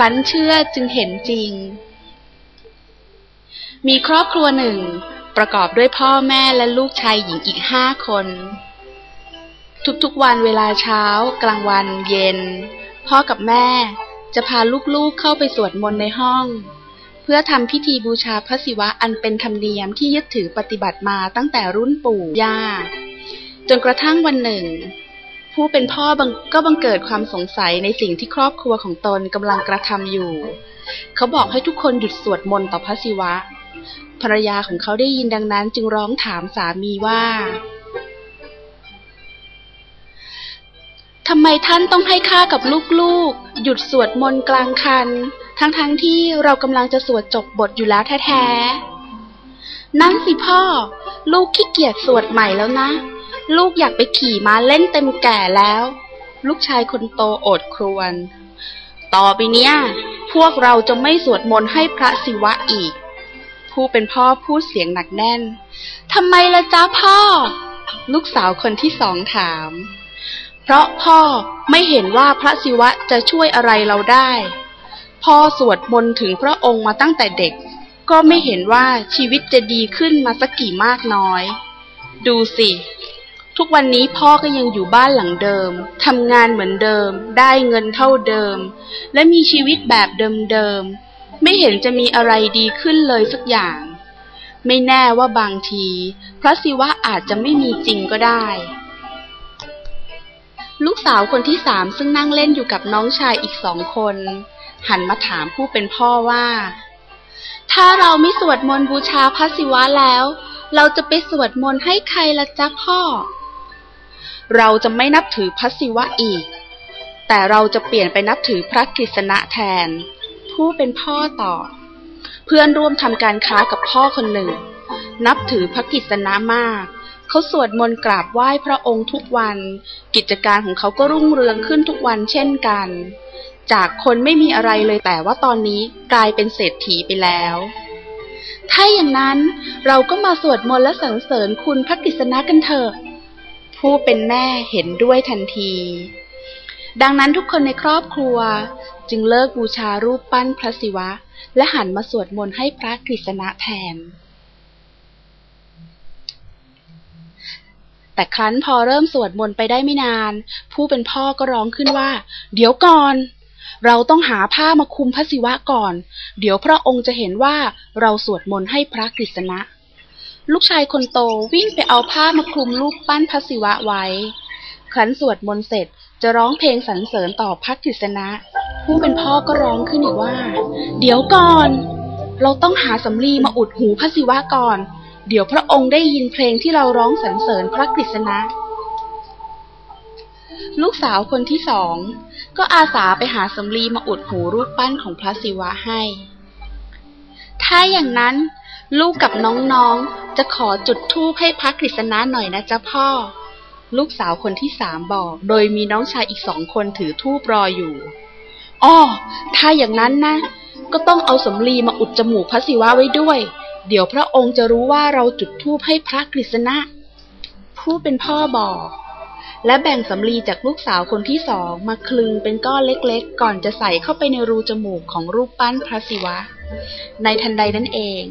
รั้นเชื่อจึงเห็นจริง มีครอบครัวหนึ่ง ประกอบด้วยพ่อแม่และลูกชายหญิงอีกห้าคน ทุกๆวันเวลาเช้า กลางวัน เย็น พ่อกับแม่จะพาลูกๆเข้าไปสวดมนต์ในห้อง เพื่อทำพิธีบูชาพระศิวะอันเป็นธรรมเนียมที่ยึดถือปฏิบัติมาตั้งแต่รุ่นปู่ย่า จนกระทั่งวันหนึ่ง ผู้เป็นพ่อก็บังเกิดความสงสัยในสิ่งที่ครอบครัวของตนกำลังกระทำอยู่ เขาบอกให้ทุกคนหยุดสวดมนต์ต่อพระศิวะ ภรรยาของเขาได้ยินดังนั้นจึงร้องถามสามีว่าทำไมท่านต้องให้ข้ากับลูกๆ หยุดสวดมนต์กลางคัน ทั้งๆทที่เรากำลังจะสวดจบบทอยู่แล้วแท้ๆ นั่นสิพ่อ ลูกขี้เกียจสวดใหม่แล้วนะ ลูกอยากไปขี่ม้าเล่นเต็มแก่แล้ว ลูกชายคนโตโอดครวญต่อไปเนี้ย พวกเราจะไม่สวดมนต์ให้พระศิวะอีก ผู้เป็นพ่อพูดเสียงหนักแน่นทำไมละจ้าพ่อ ลูกสาวคนที่สองถาม เพราะพ่อไม่เห็นว่าพระศิวะจะช่วยอะไรเราได้ พ่อสวดมนต์ถึงพระองค์มาตั้งแต่เด็ก ก็ไม่เห็นว่าชีวิตจะดีขึ้นมาสักกี่มากน้อย ดูสิ ทุกวันนี้พ่อก็ยังอยู่บ้านหลังเดิม ทำงานเหมือนเดิม ได้เงินเท่าเดิม และมีชีวิตแบบเดิมๆ ไม่เห็นจะมีอะไรดีขึ้นเลยสักอย่าง ไม่แน่ว่าบางทีพระศิวะอาจจะไม่มีจริงก็ได้ ลูกสาวคนที่สามซึ่งนั่งเล่นอยู่กับน้องชายอีกสองคน หันมาถามผู้เป็นพ่อว่า ถ้าเราไม่สวดมนต์บูชาพระศิวะแล้ว เราจะไปสวดมนต์ให้ใครละจ๊ะพ่อ เราจะไม่นับถือพระศิวะอีก แต่เราจะเปลี่ยนไปนับถือพระกฤษณะแทน ผู้เป็นพ่อต่อ เพื่อนร่วมทำการค้ากับพ่อคนหนึ่ง นับถือพระกฤษณะมาก เขาสวดมนต์กราบไหว้พระองค์ทุกวัน กิจการของเขาก็รุ่งเรืองขึ้นทุกวันเช่นกัน จากคนไม่มีอะไรเลยแต่ว่าตอนนี้กลายเป็นเศรษฐีไปแล้วถ้าอย่างนั้นเราก็มาสวดมนต์และสรรเสริญคุณพระกฤษณะกันเถอะ ผู้เป็นแม่เห็นด้วยทันที ดังนั้นทุกคนในครอบครัวจึงเลิกบูชารูปปั้นพระศิวะ และหันมาสวดมนต์ให้พระกฤษณะแทน แต่ครั้นพอเริ่มสวดมนต์ไปได้ไม่นาน ผู้เป็นพ่อก็ร้องขึ้นว่า เดี๋ยวก่อน เราต้องหาผ้ามาคลุมพระศิวะก่อน เดี๋ยวพระองค์จะเห็นว่าเราสวดมนต์ให้พระกฤษณะ ลูกชายคนโตวิ่งไปเอาผ้ามาคลุมรูปปั้นพระศิวะไว้ ครั้นสวดมนต์เสร็จจะร้องเพลงสรรเสริญต่อพระกฤษณะ ผู้เป็นพ่อก็ร้องขึ้นอีกว่า เดี๋ยวก่อน เราต้องหาสำลีมาอุดหูพระศิวะก่อน เดี๋ยวพระองค์ได้ยินเพลงที่เราร้องสรรเสริญพระกฤษณะ ลูกสาวคนที่สอง ก็อาสาไปหาสำลีมาอุดหูรูปปั้นของพระศิวะให้ ถ้าอย่างนั้น ลูกกับน้องๆ จะขอจุดธูปให้พระกฤษณะหน่อยนะจ๊ะพ่อ ลูกสาวคนที่สามบอก โดยมีน้องชายอีกสองคนถือธูปรออยู่อ้อถ้าอย่างนั้นนะ ก็ต้องเอาสำลีมาอุดจมูกพระศิวะไว้ด้วย เดี๋ยวพระองค์จะรู้ว่าเราจุดธูปให้พระกฤษณะ ผู้เป็นพ่อบอก และแบ่งสำลีจากลูกสาวคนที่สองมาคลึงเป็นก้อนเล็กๆ ก่อนจะใส่เข้าไปในรูจมูกของรูปปั้นพระศิวะ ในทันใดนั้นเอง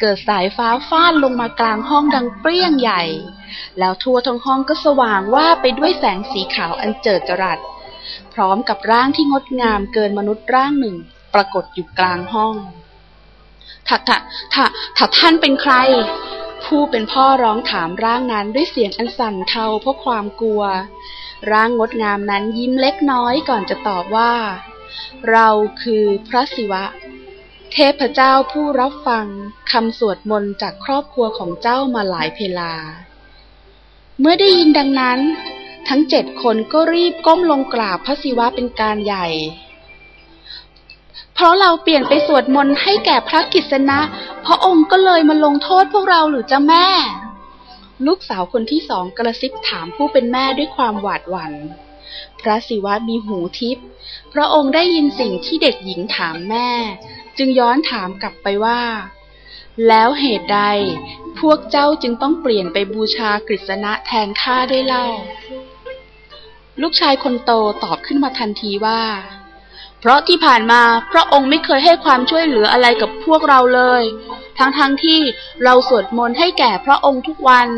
เกิดสายฟ้าฟาดลงมากลางห้องดังเปรี้ยงใหญ่ แล้วทั่วทั้งห้องก็สว่างว่าไปด้วยแสงสีขาวอันเจิดจรัส พร้อมกับร่างที่งดงามเกินมนุษย์ร่างหนึ่ง ปรากฏอยู่กลางห้องถ้าถ้าถ้าถ้าท่านเป็นใคร ผู้เป็นพ่อร้องถามร่างนั้นด้วยเสียงอันสั่นเทาเพราะความกลัว ร่างงดงามนั้นยิ้มเล็กน้อยก่อนจะตอบว่า เราคือพระศิวะ เทพเจ้าผู้รับฟังคำสวดมนต์จากครอบครัวของเจ้ามาหลายเพลา เมื่อได้ยินดังนั้น ทั้งเจ็ดคนก็รีบก้มลงกราบพระศิวะเป็นการใหญ่ เพราะเราเปลี่ยนไปสวดมนต์ให้แก่พระกิษณะ พระองค์ก็เลยมาลงโทษพวกเราหรือจ้าแม่ ลูกสาวคนที่สองกระซิบถามผู้เป็นแม่ด้วยความหวาดหวัน่นพระศิวะมีหูทิพย์พระองค์ได้ยินสิ่งที่เด็กหญิงถามแม่ จึงย้อนถามกลับไปว่า แล้วเหตุใด พวกเจ้าจึงต้องเปลี่ยนไปบูชากฤษณะแทนข้าได้เล่า ลูกชายคนโตตอบขึ้นมาทันทีว่า เพราะที่ผ่านมาพระองค์ไม่เคยให้ความช่วยเหลืออะไรกับพวกเราเลย ทั้งๆทที่เราสวดมนต์ให้แก่พระองค์ทุกวัน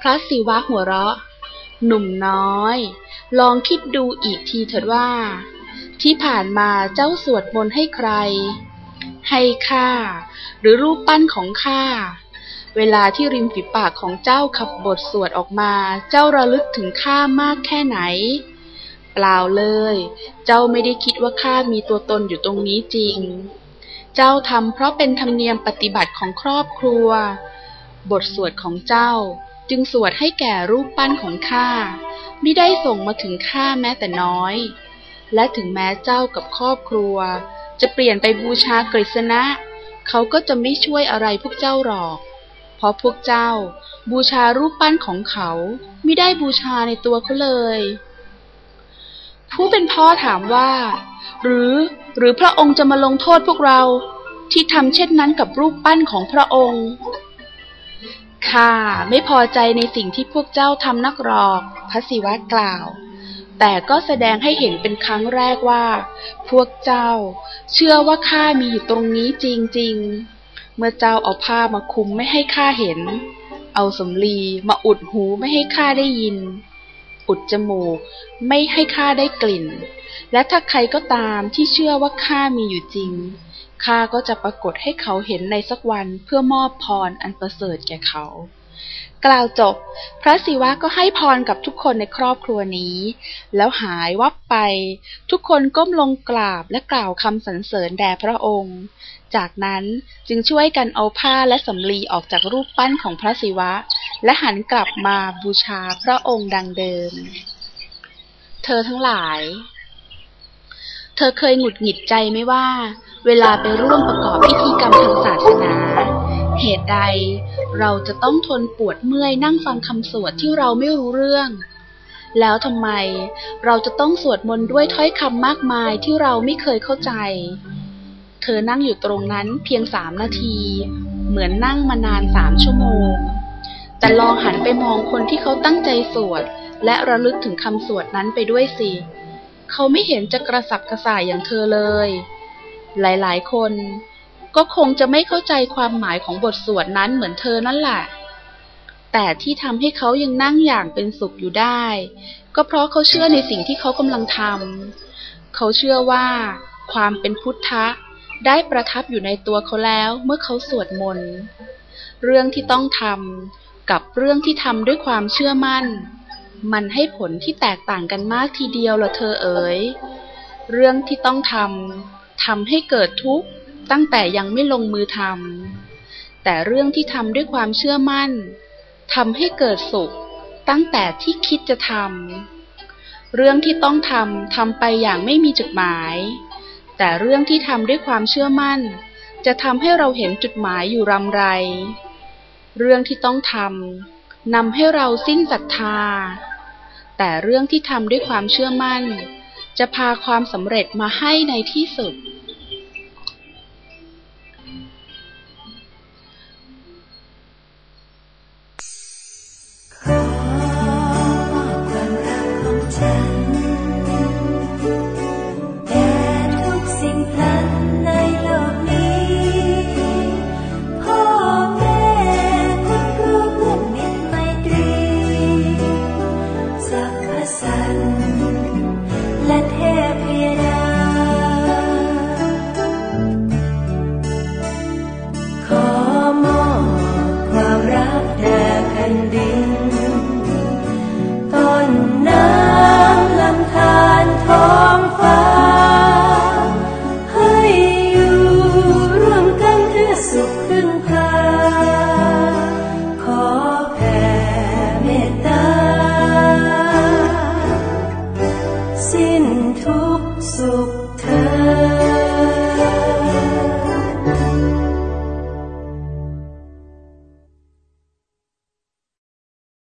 พระศิวะหัวเราะ หนุ่มน้อย ลองคิดดูอีกทีเถิดว่า ที่ผ่านมาเจ้าสวดมนต์ให้ใคร ให้ข้า หรือรูปปั้นของข้า เวลาที่ริมฝีปากของเจ้าขับบทสวดออกมา เจ้าระลึกถึงข้ามากแค่ไหน เปล่าเลย เจ้าไม่ได้คิดว่าข้ามีตัวตนอยู่ตรงนี้จริง เจ้าทำเพราะเป็นธรรมเนียมปฏิบัติของครอบครัว บทสวดของเจ้าจึงสวดให้แก่รูปปั้นของข้าไม่ได้ส่งมาถึงข้าแม้แต่น้อย และถึงแม้เจ้ากับครอบครัว จะเปลี่ยนไปบูชากฤษณะ เขาก็จะไม่ช่วยอะไรพวกเจ้าหรอก เพราะพวกเจ้าบูชารูปปั้นของเขาไม่ได้บูชาในตัวเขาเลย ผู้เป็นพ่อถามว่า หรือหรือพระองค์จะมาลงโทษพวกเราที่ทำเช่นนั้นกับรูปปั้นของพระองค์ข้าไม่พอใจในสิ่งที่พวกเจ้าทำนักหรอก พระศิวะกล่าว แต่ก็แสดงให้เห็นเป็นครั้งแรกว่า พวกเจ้า เชื่อว่าข้ามีอยู่ตรงนี้จริงๆ เมื่อเจ้าเอาผ้ามาคุมไม่ให้ข้าเห็น เอาสมลีมาอุดหูไม่ให้ข้าได้ยิน อุดจมูกไม่ให้ข้าได้กลิ่น และถ้าใครก็ตามที่เชื่อว่าข้ามีอยู่จริง ข้าก็จะปรากฏให้เขาเห็นในสักวันเพื่อมอบพรอันประเสริฐแก่เขา กล่าวจบ พระศิวะก็ให้พรกับทุกคนในครอบครัวนี้ แล้วหายวับไป ทุกคนก้มลงกราบและกล่าวคำสรรเสริญแด่พระองค์ จากนั้นจึงช่วยกันเอาผ้าและสำลีออกจากรูปปั้นของพระศิวะ และหันกลับมาบูชาพระองค์ดังเดิม เธอทั้งหลาย เธอเคยหงุดหงิดใจไหมว่า เวลาไปร่วมประกอบพิธีกรรมทางศาสนา เหตุใด เราจะต้องทนปวดเมื่อยนั่งฟังคำสวดที่เราไม่รู้เรื่อง แล้วทำไมเราจะต้องสวดมนต์ด้วยถ้อยคำมากมายที่เราไม่เคยเข้าใจ เธอนั่งอยู่ตรงนั้นเพียงสามนาที เหมือนนั่งมานานสามชั่วโมง แต่ลองหันไปมองคนที่เขาตั้งใจสวด และระลึกถึงคำสวดนั้นไปด้วยสิ เขาไม่เห็นจะกระสับกระส่ายอย่างเธอเลย หลายๆ คน ก็คงจะไม่เข้าใจความหมายของบทสวดนั้นเหมือนเธอนั่นแหละ แต่ที่ทำให้เขายังนั่งอย่างเป็นสุขอยู่ได้ ก็เพราะเขาเชื่อในสิ่งที่เขากำลังทำ เขาเชื่อว่า ความเป็นพุทธะได้ประทับอยู่ในตัวเขาแล้วเมื่อเขาสวดมนต์ เรื่องที่ต้องทำกับเรื่องที่ทำด้วยความเชื่อมั่น มันให้ผลที่แตกต่างกันมากทีเดียวละเธอเอ๋ย เรื่องที่ต้องทำทำให้เกิดทุกข์ ตั้งแต่ยังไม่ลงมือทำแต่เรื่องที่ทำด้วยความเชื่อมั่นทำให้เกิดสุข ตั้งแต่ที่คิดจะทำเรื่องที่ต้องทำทำไปอย่างไม่มีจุดหมาย แต่เรื่องที่ทำด้วยความเชื่อมั่น จะทำให้เราเห็นจุดหมายอยู่รำไร เรื่องที่ต้องทำนำให้เราสิ้นศรัทธา แต่เรื่องที่ทำด้วยความเชื่อมั่น จะพาความสำเร็จมาให้ในที่สุด let